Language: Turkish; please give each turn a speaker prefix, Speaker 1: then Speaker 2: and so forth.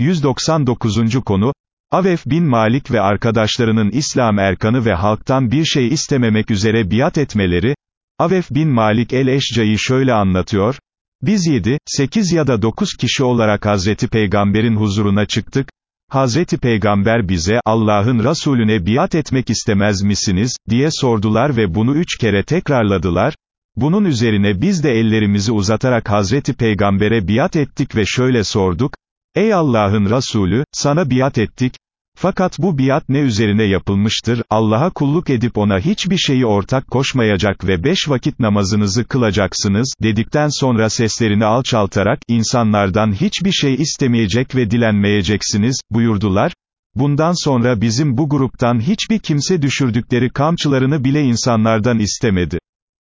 Speaker 1: 199. konu, Avef bin Malik ve arkadaşlarının İslam erkanı ve halktan bir şey istememek üzere biat etmeleri, Avef bin Malik el-Eşca'yı şöyle anlatıyor, biz yedi, sekiz ya da dokuz kişi olarak Hazreti Peygamber'in huzuruna çıktık, Hazreti Peygamber bize, Allah'ın Resulüne biat etmek istemez misiniz, diye sordular ve bunu üç kere tekrarladılar, bunun üzerine biz de ellerimizi uzatarak Hazreti Peygamber'e biat ettik ve şöyle sorduk, Ey Allah'ın Resulü, sana biat ettik, fakat bu biat ne üzerine yapılmıştır, Allah'a kulluk edip ona hiçbir şeyi ortak koşmayacak ve beş vakit namazınızı kılacaksınız, dedikten sonra seslerini alçaltarak, insanlardan hiçbir şey istemeyecek ve dilenmeyeceksiniz, buyurdular, bundan sonra bizim bu gruptan hiçbir kimse düşürdükleri kamçılarını bile insanlardan istemedi.